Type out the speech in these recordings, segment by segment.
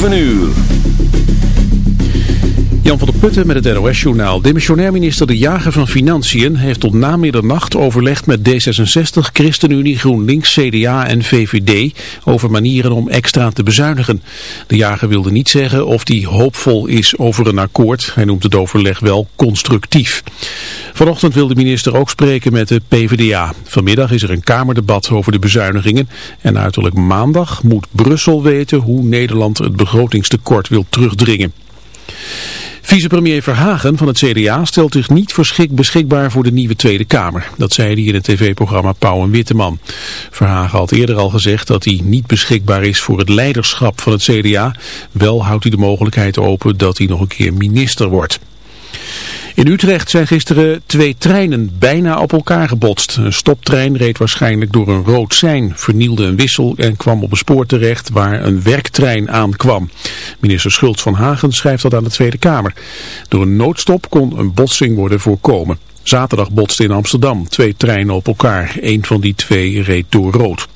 7 uur. Jan van der Putten met het NOS-journaal. Demissionair minister De Jager van Financiën heeft tot na middernacht overlegd met D66, ChristenUnie, GroenLinks, CDA en VVD over manieren om extra te bezuinigen. De Jager wilde niet zeggen of hij hoopvol is over een akkoord. Hij noemt het overleg wel constructief. Vanochtend wil de minister ook spreken met de PvdA. Vanmiddag is er een kamerdebat over de bezuinigingen en uiterlijk maandag moet Brussel weten hoe Nederland het begrotingstekort wil terugdringen. Vicepremier Verhagen van het CDA stelt zich niet beschikbaar voor de nieuwe Tweede Kamer. Dat zei hij in het tv-programma Pauw en Witteman. Verhagen had eerder al gezegd dat hij niet beschikbaar is voor het leiderschap van het CDA. Wel houdt hij de mogelijkheid open dat hij nog een keer minister wordt. In Utrecht zijn gisteren twee treinen bijna op elkaar gebotst. Een stoptrein reed waarschijnlijk door een rood sein, vernielde een wissel en kwam op een spoor terecht waar een werktrein aankwam. Minister Schultz van Hagen schrijft dat aan de Tweede Kamer. Door een noodstop kon een botsing worden voorkomen. Zaterdag botsten in Amsterdam twee treinen op elkaar. Een van die twee reed door rood.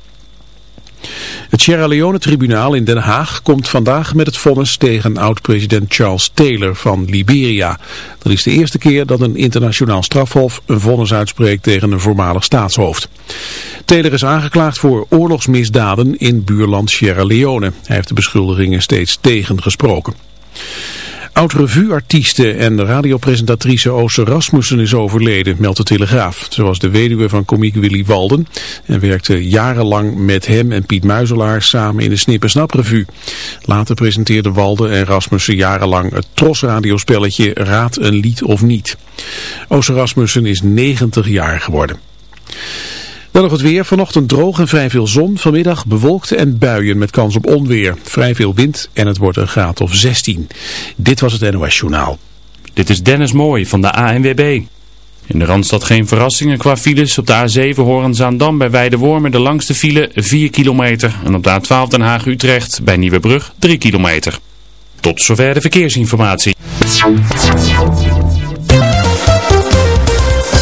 Het Sierra Leone-tribunaal in Den Haag komt vandaag met het vonnis tegen oud-president Charles Taylor van Liberia. Dat is de eerste keer dat een internationaal strafhof een vonnis uitspreekt tegen een voormalig staatshoofd. Taylor is aangeklaagd voor oorlogsmisdaden in buurland Sierra Leone. Hij heeft de beschuldigingen steeds tegengesproken. Oud-revueartieste en radiopresentatrice Ooster Rasmussen is overleden, meldt de Telegraaf. Was de weduwe van komiek Willy Walden en werkte jarenlang met hem en Piet Muizelaar samen in de Snip en Snap revue. Later presenteerden Walden en Rasmussen jarenlang het Tros radiospelletje Raad een lied of niet. Ooster Rasmussen is 90 jaar geworden. Dan nog het weer. Vanochtend droog en vrij veel zon. Vanmiddag bewolkt en buien met kans op onweer. Vrij veel wind en het wordt een graad of 16. Dit was het NOS Journaal. Dit is Dennis Mooij van de ANWB. In de Randstad geen verrassingen qua files. Op de A7 Horen-Zaandam bij Weidewormen de langste file 4 kilometer. En op de A12 Den Haag-Utrecht bij Nieuwebrug 3 kilometer. Tot zover de verkeersinformatie.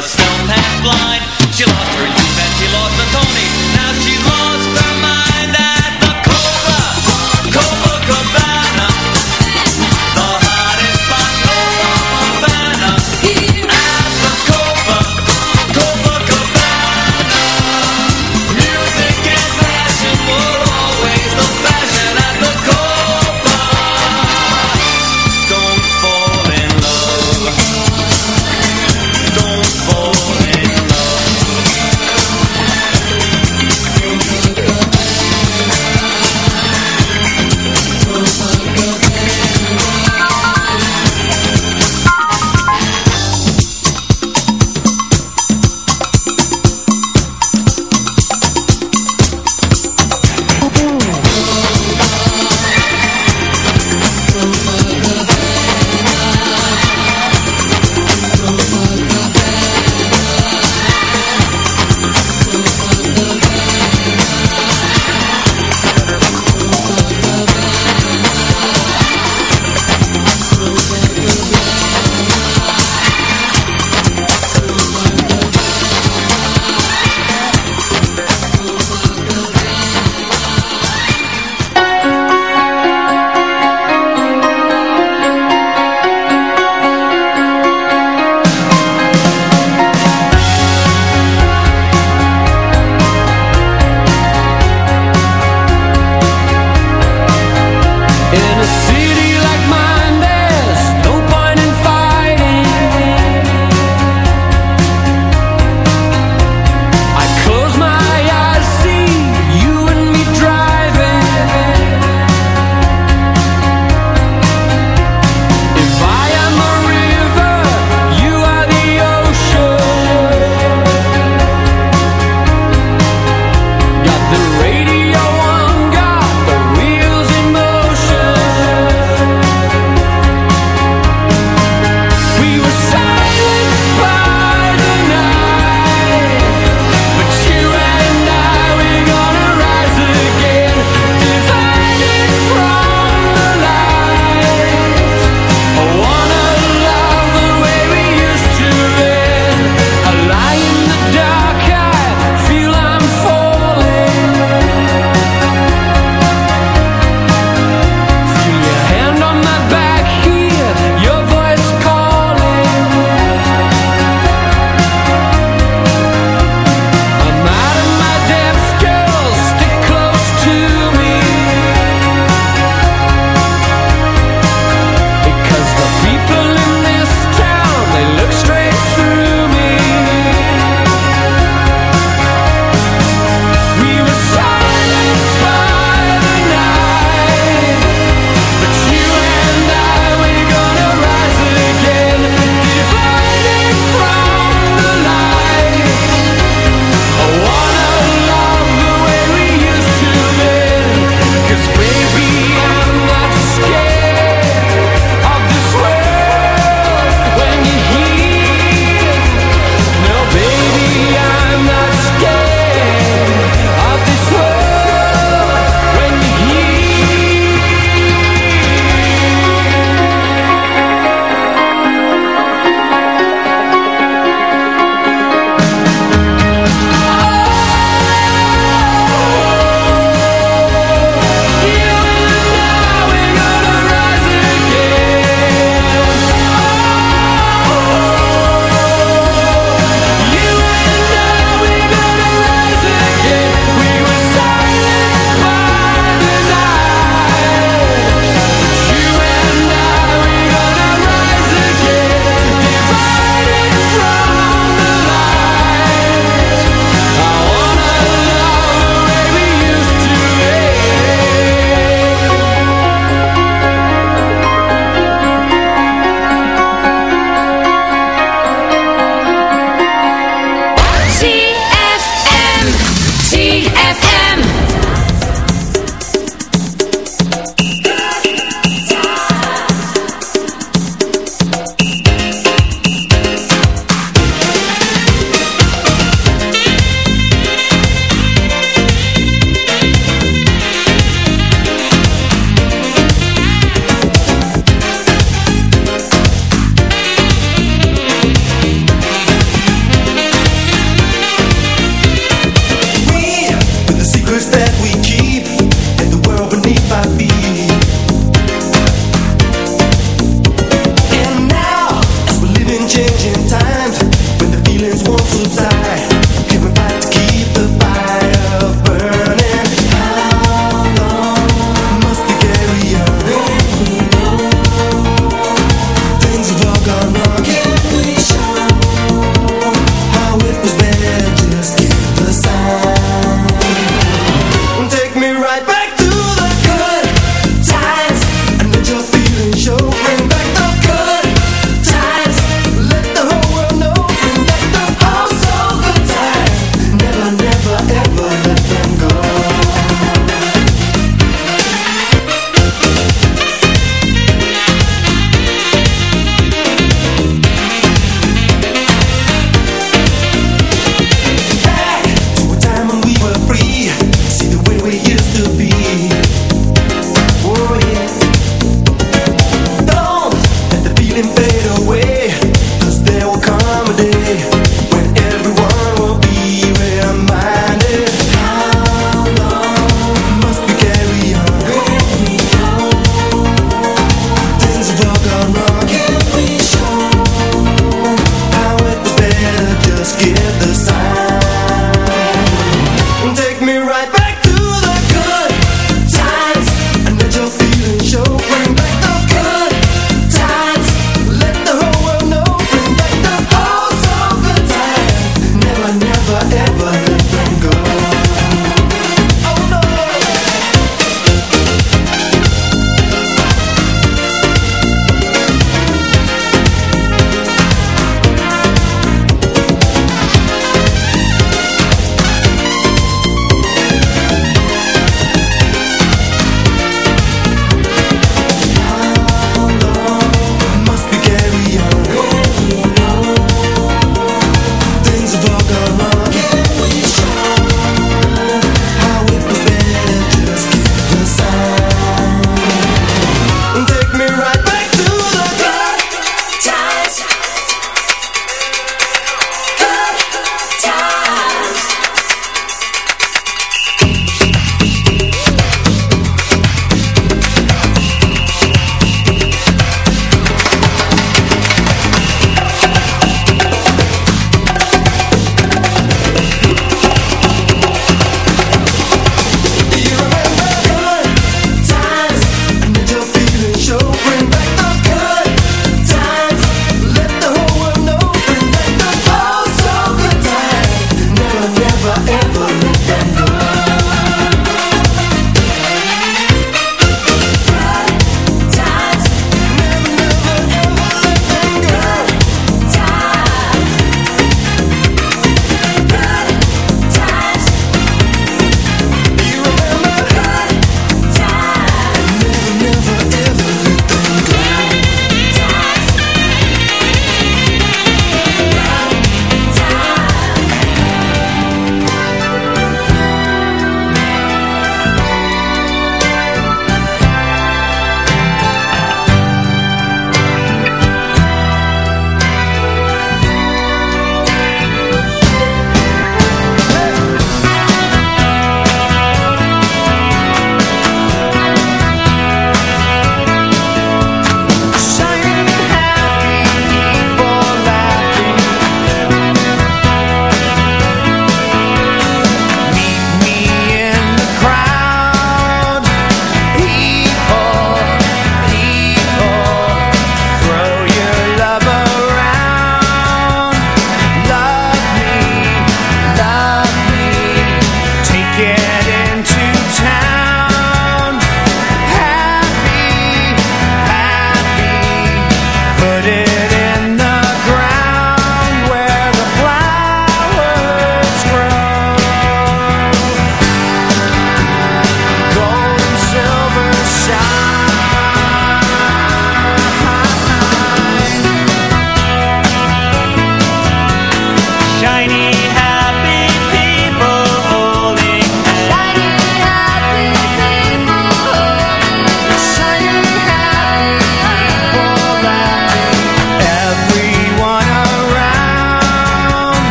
touchdown. in a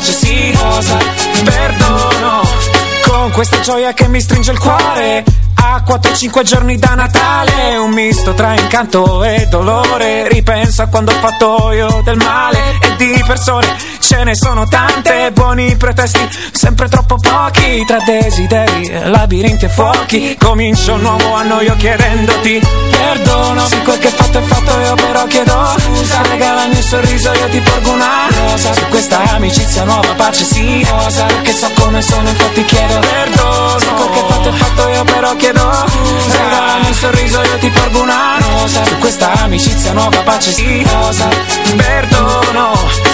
sì rosa Perdono. Con questa gioia che mi stringe il cuore a 4-5 giorni da Natale Un misto tra incanto e dolore. Ripenso a quando ho fatto io del male E di persone ce ne sono tante. Buoni pretesti, sempre troppo pochi. Tra desideri, labirinti e fuochi. Comincio un nuovo anno io chiedendoti Perdono Se quel che fatto è fatto io però chiedo Scusa, regalami un sorriso io ti porgo una rosa. Su questa amicizia nuova pace sì rosa. Perché so come sono infatti chiedo perdono. Se quel che fatto è fatto io però chiedo scusa. Regalami un sorriso io ti porgo una rosa. Su questa amicizia nuova pace sì rosa. Perdono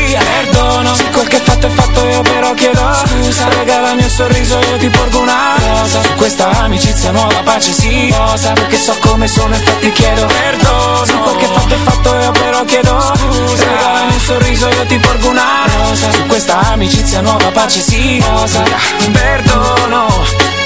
Perdono. Se quel che fatto è fatto io però chiedo Scusa. Regalami un sorriso io ti porgo una rosa Su questa amicizia nuova pace sì. Rosa Perché so come sono infatti chiedo perdono. Se quel che fatto è fatto io però chiedo Scusa. Regalami un sorriso io ti porgo una rosa Su questa amicizia nuova pace sì. Rosa Perdono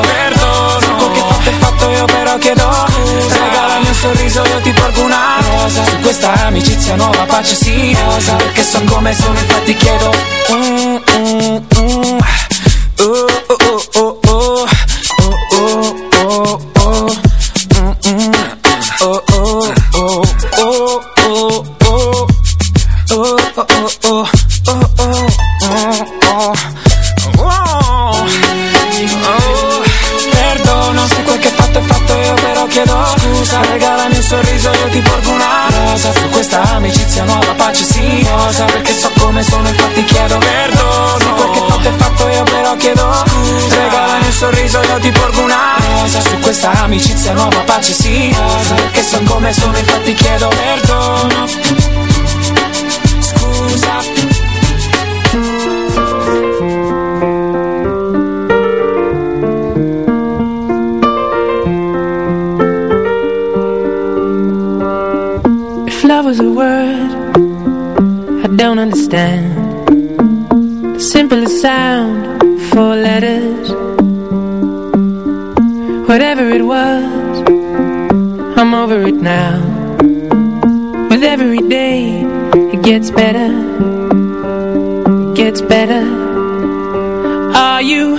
perdono Se quel che fatto è fatto io però chiedo. Scusa regalami un sorriso io ti porgo una rosa. Su questa amicizia nuova pace sì. Rosa Perché so come sono infatti chiedo. Mm, mm, mm. Oh, questa amicizia nuova pace sì. Rosa Perché so come sono infatti chiedo perdono. Scusa. If love was a word I don't understand. The simplest sound I'm over it now. With every day It gets better. It gets better. Are you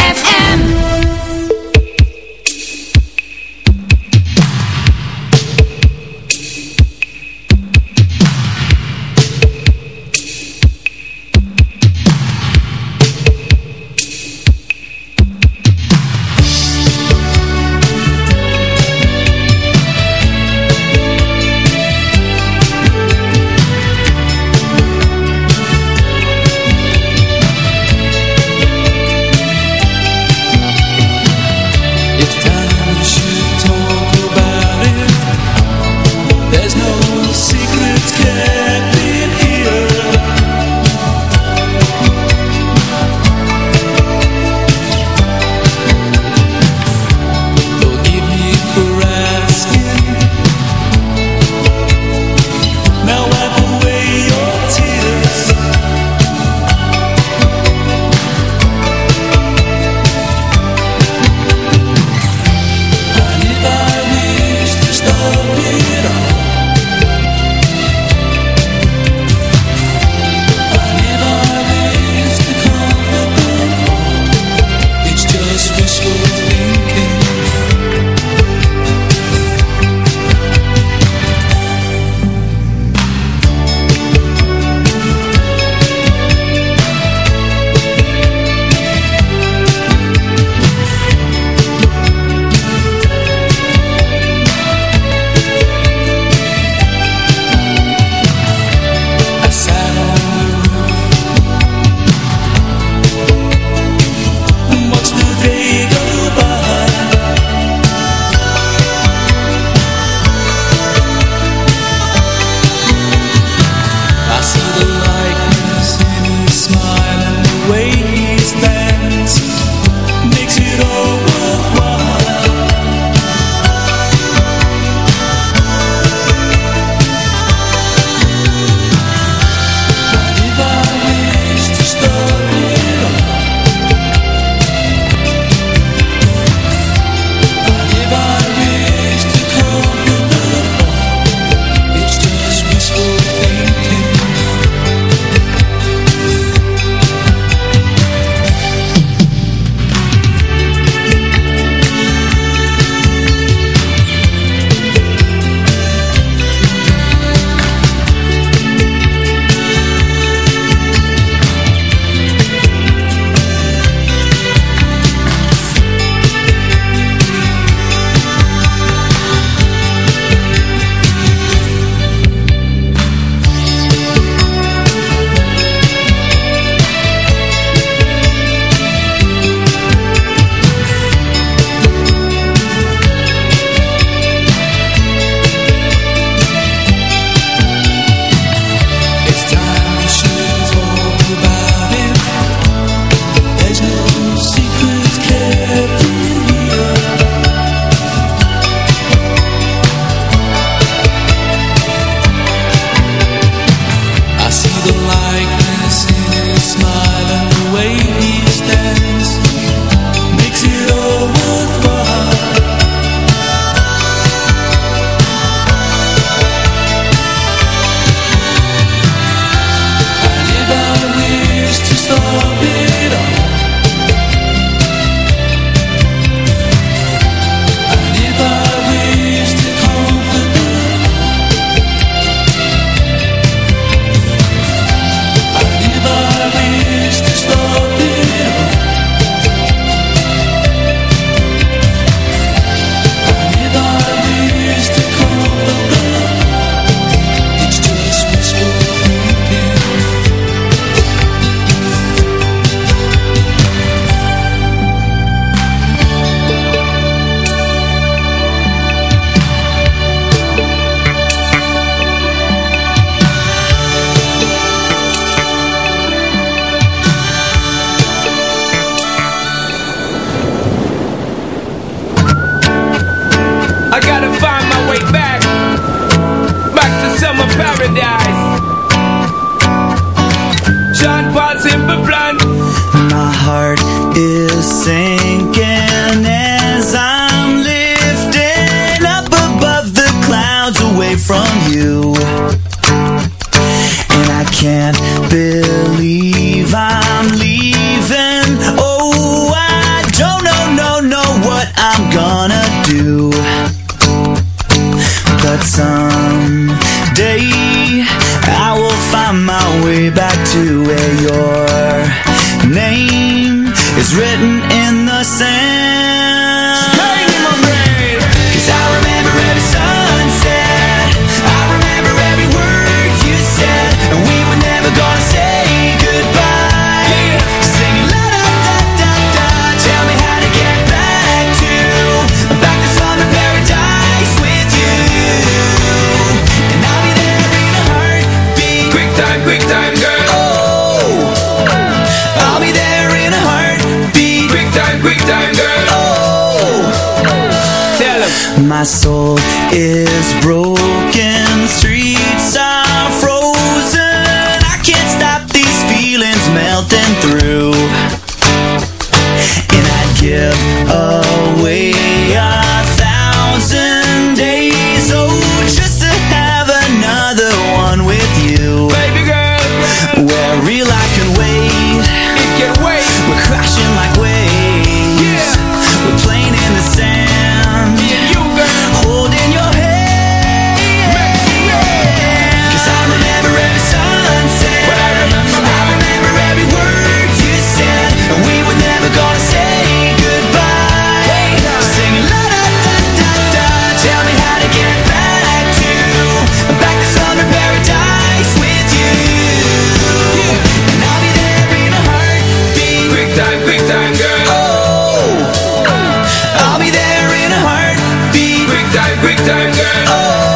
Oh.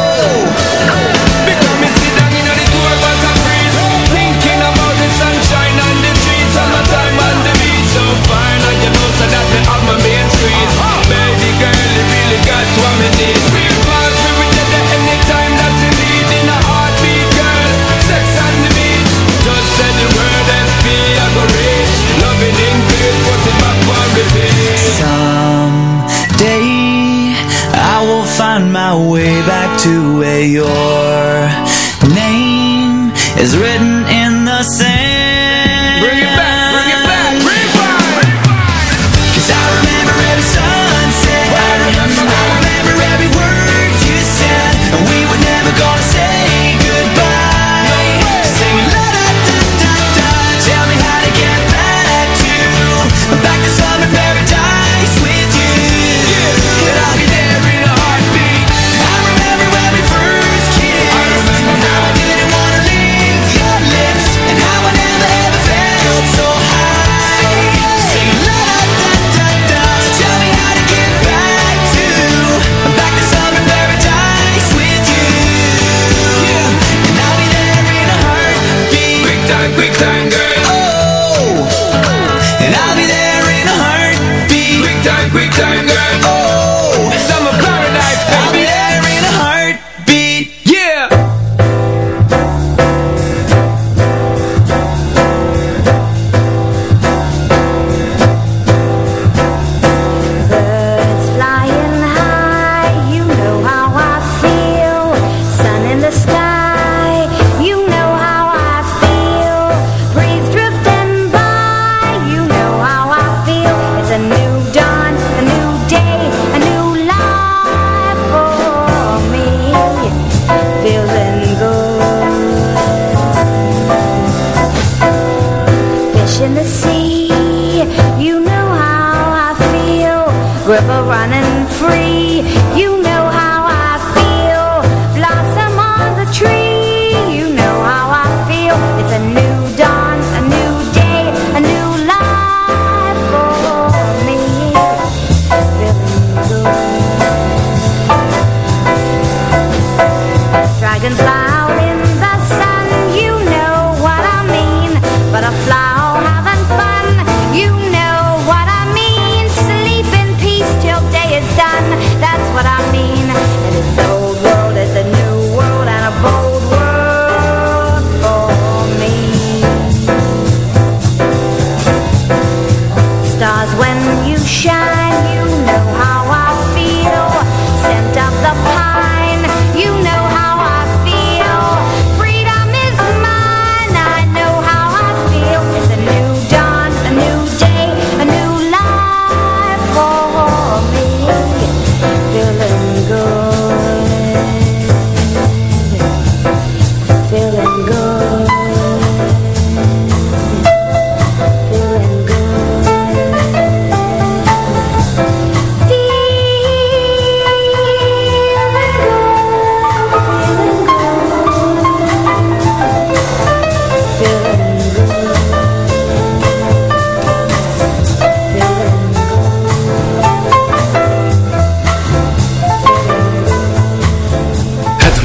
Is written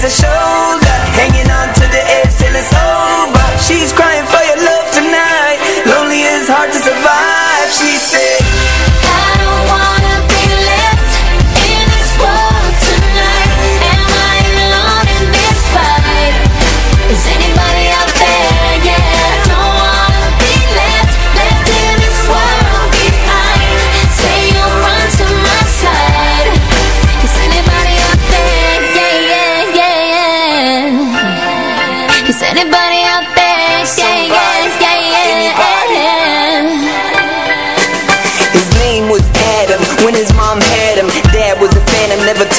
to show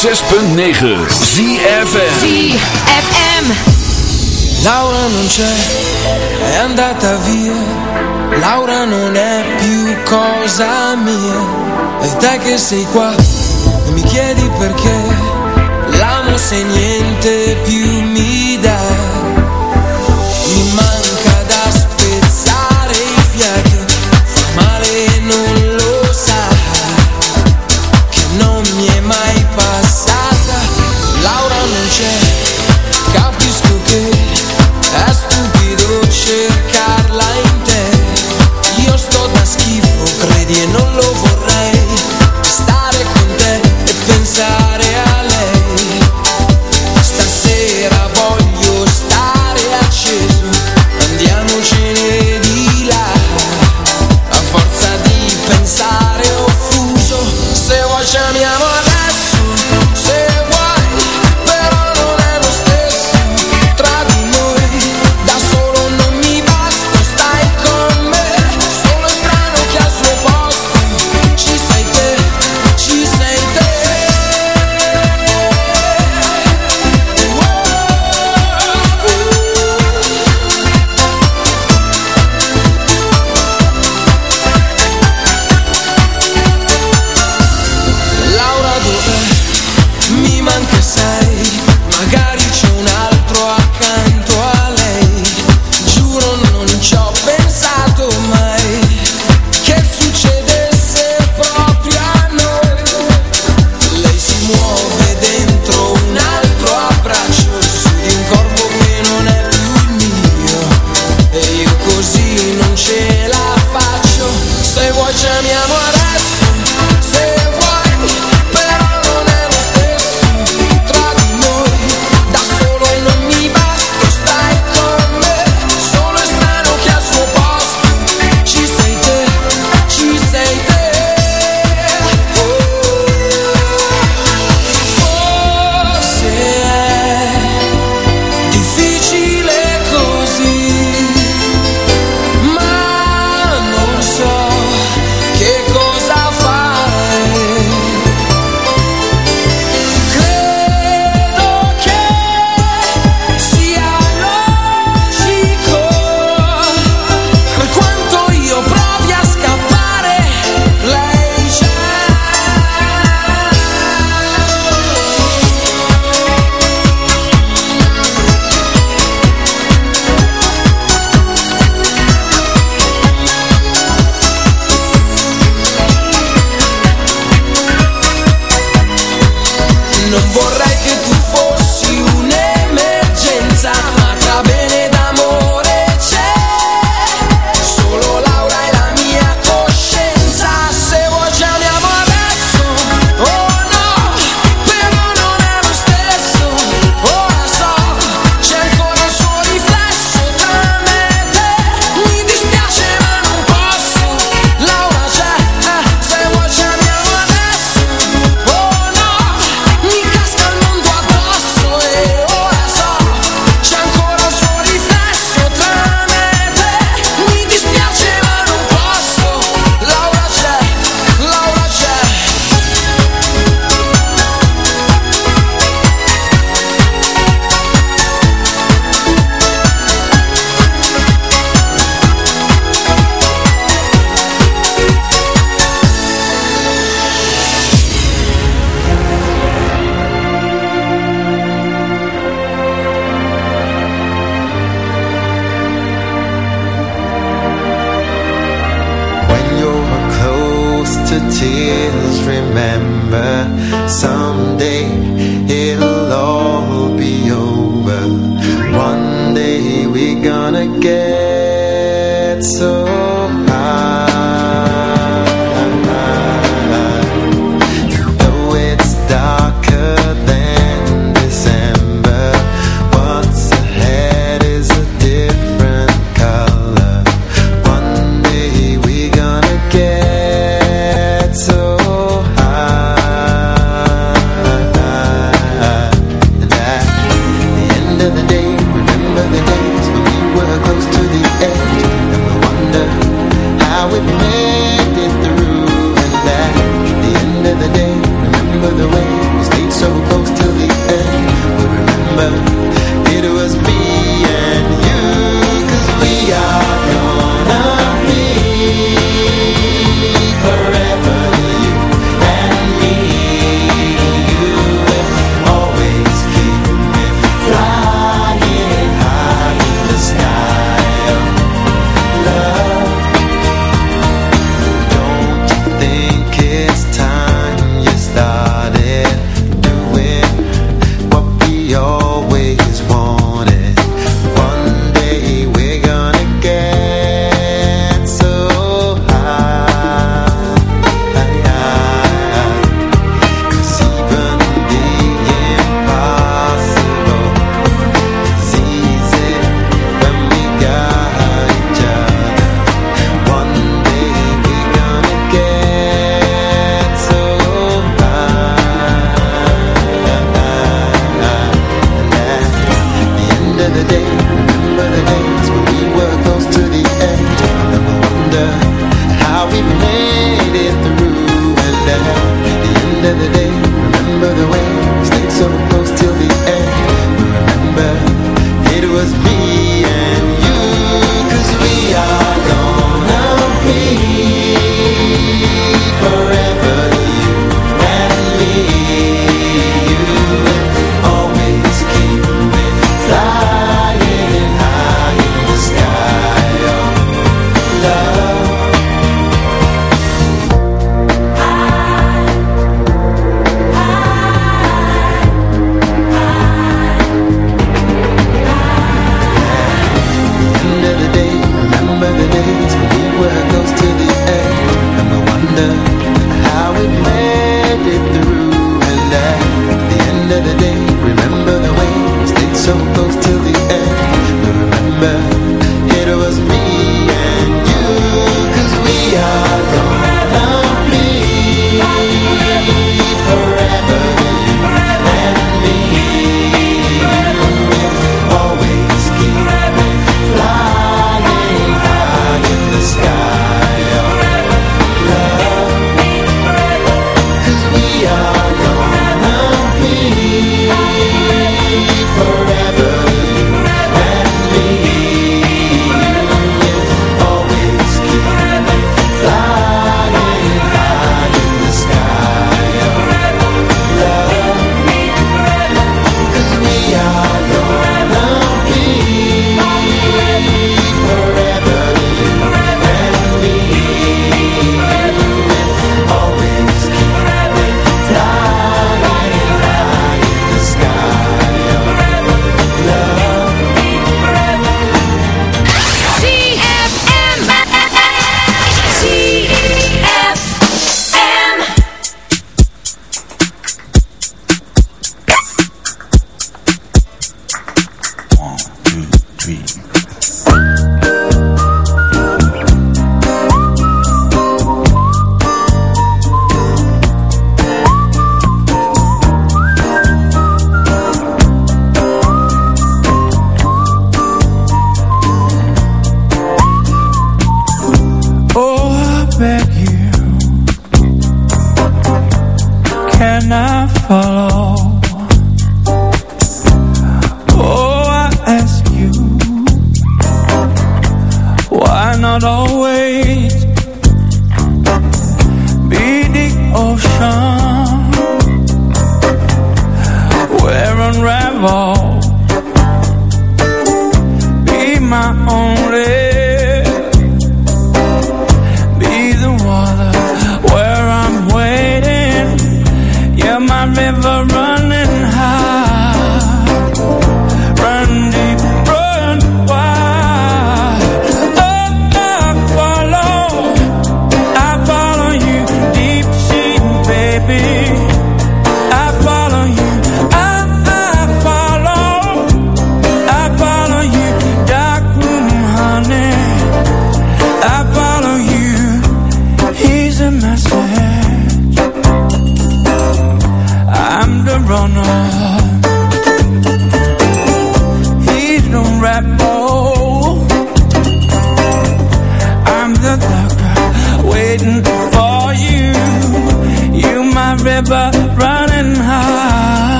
106.9 ZFM ZFM Laura non c'è, è andata via. Laura non è più cosa mia. E te che sei qua e mi chiedi perché. L'amo se niente più.